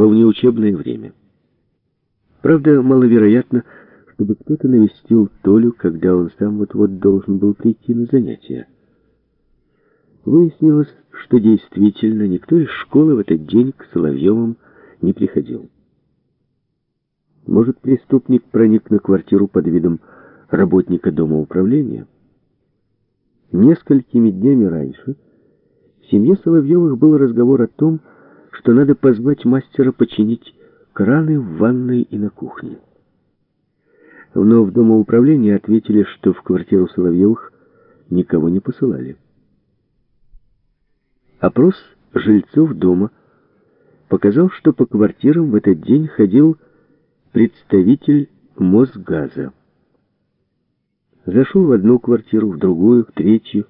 во внеучебное время. Правда, маловероятно, чтобы кто-то навестил Толю, когда он сам вот-вот должен был прийти на занятия. Выяснилось, что действительно никто из школы в этот день к Соловьевым не приходил. Может, преступник проник на квартиру под видом работника дома управления? Несколькими днями раньше в семье Соловьевых был разговор о том, что надо позвать мастера починить краны в ванной и на кухне. Но в домоуправлении ответили, что в квартиру Соловьевых никого не посылали. Опрос жильцов дома показал, что по квартирам в этот день ходил представитель Мосгаза. Зашел в одну квартиру, в другую, в третью.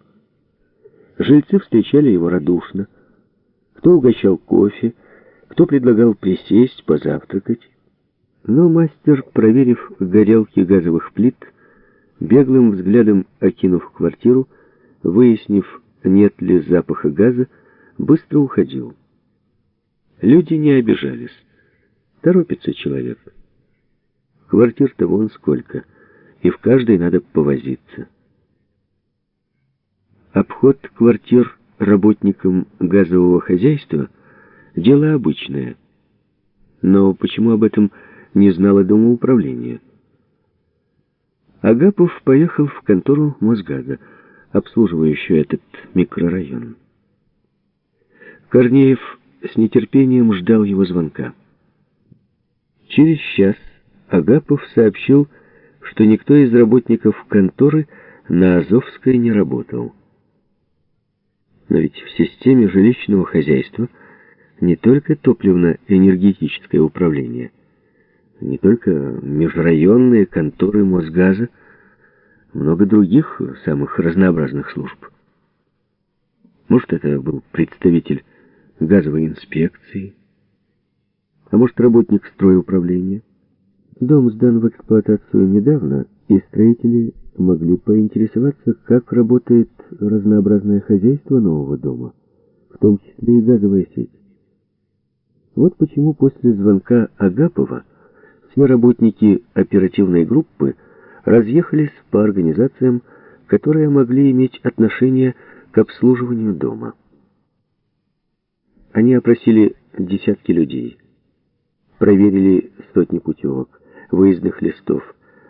Жильцы встречали его радушно. Кто угощал кофе, кто предлагал присесть, позавтракать. Но мастер, проверив горелки газовых плит, беглым взглядом окинув квартиру, выяснив, нет ли запаха газа, быстро уходил. Люди не обижались. Торопится человек. Квартир-то вон сколько, и в каждой надо повозиться. Обход квартир работникам газового хозяйства — дело обычное. Но почему об этом не знало Домоуправление? Агапов поехал в контору Мосгаза, обслуживающую этот микрорайон. Корнеев с нетерпением ждал его звонка. Через час Агапов сообщил, что никто из работников конторы на Азовской не работал. Но ведь в системе жилищного хозяйства не только топливно-энергетическое управление, не только межрайонные конторы Мосгаза, много других самых разнообразных служб. Может, это был представитель газовой инспекции, а может, работник стройуправления. Дом сдан в эксплуатацию недавно, и строители могли поинтересоваться, как работает разнообразное хозяйство нового дома, в том числе и газовая сеть. Вот почему после звонка Агапова все работники оперативной группы разъехались по организациям, которые могли иметь отношение к обслуживанию дома. Они опросили десятки людей, проверили сотни путевок, выездных листов,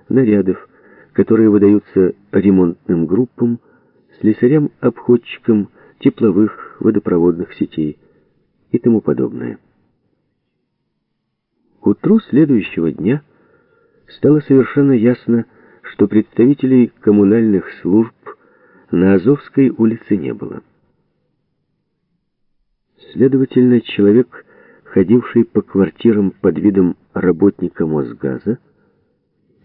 нарядов, которые выдаются ремонтным группам, слесарям-обходчикам тепловых, водопроводных сетей и тому подобное. К утру следующего дня стало совершенно ясно, что представителей коммунальных служб на Азовской улице не было. Следовательно, человек, ходивший по квартирам под видом работника Мосгаза,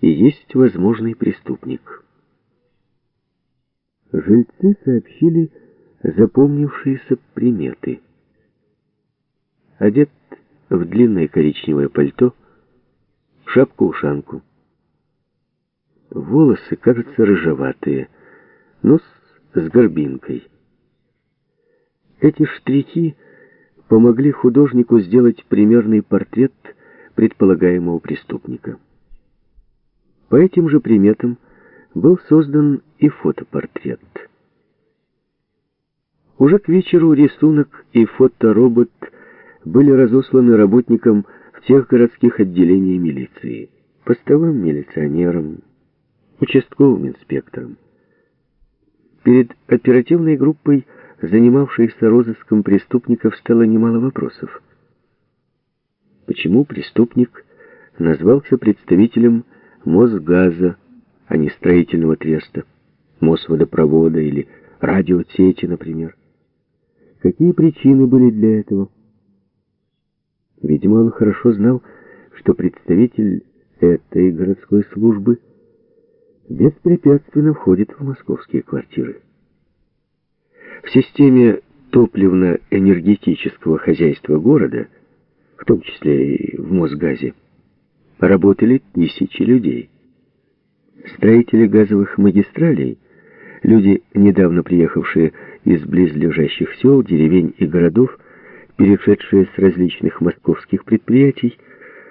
и есть возможный преступник. Жильцы сообщили запомнившиеся приметы. Одет в длинное коричневое пальто, шапку-ушанку. Волосы, кажется, рыжеватые, нос с горбинкой. Эти штрихи помогли художнику сделать примерный портрет предполагаемого преступника. По этим же приметам был создан и фотопортрет. Уже к вечеру рисунок и фоторобот были разосланы работникам всех городских отделений милиции, постовым милиционерам, участковым инспекторам. Перед оперативной группой занимавшейся розыском преступников, стало немало вопросов. Почему преступник назвался представителем Мосгаза, а не строительного треста, Мосводопровода или радиосети, например? Какие причины были для этого? Видимо, он хорошо знал, что представитель этой городской службы беспрепятственно входит в московские квартиры. В системе топливно-энергетического хозяйства города, в том числе и в Мосгазе, работали тысячи людей. Строители газовых магистралей, люди, недавно приехавшие из близлежащих сел, деревень и городов, перешедшие с различных московских предприятий,